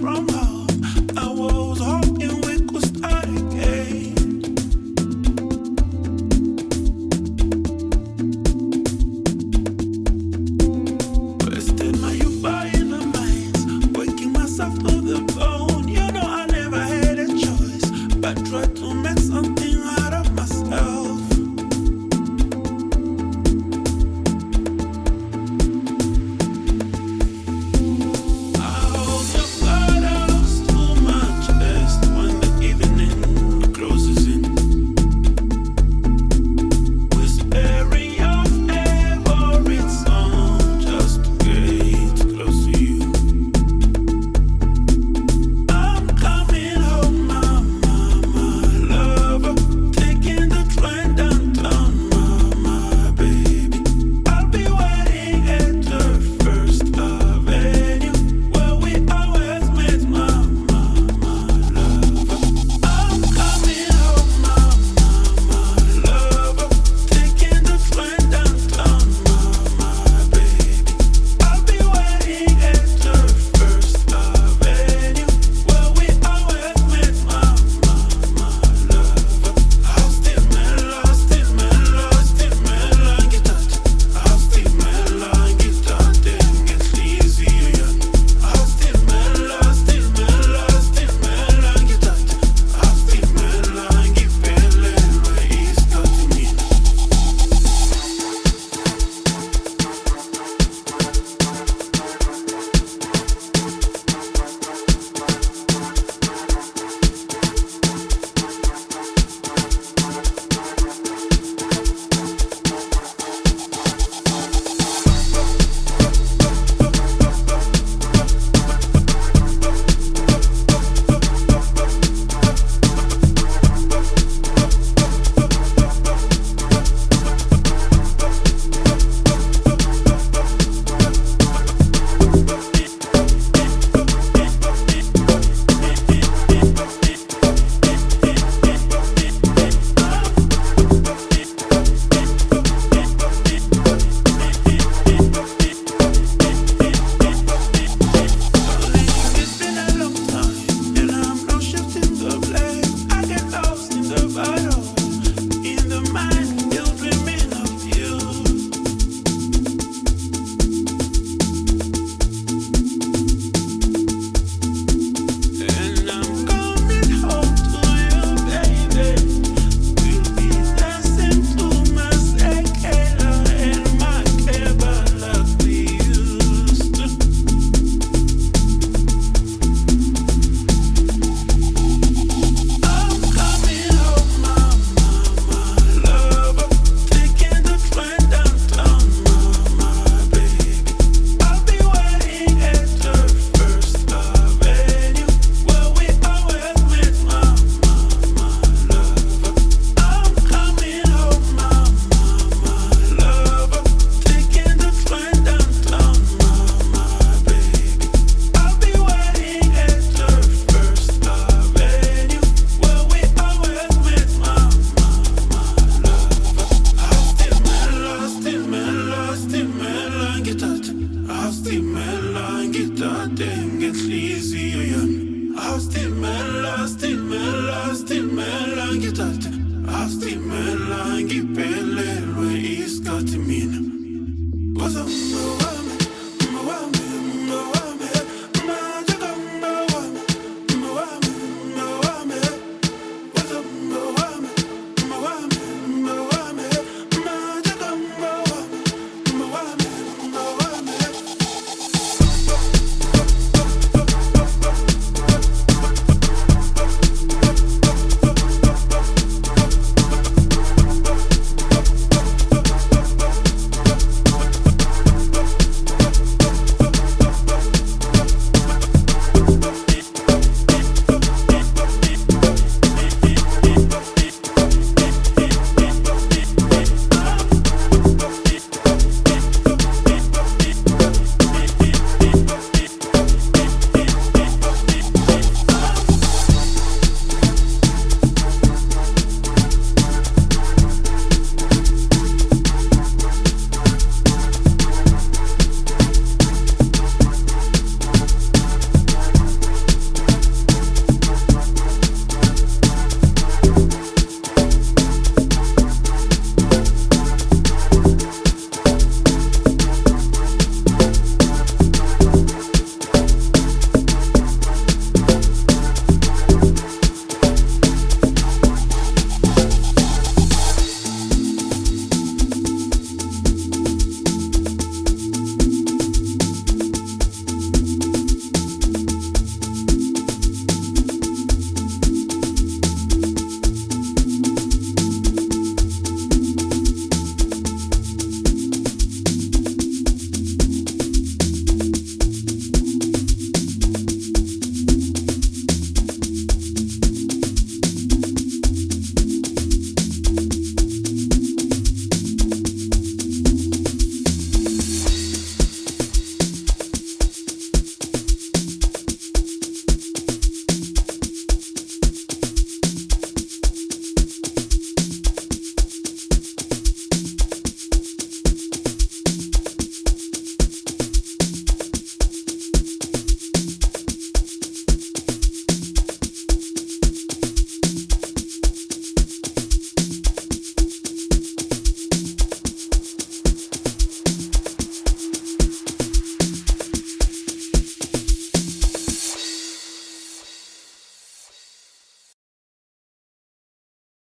from mean? What's up?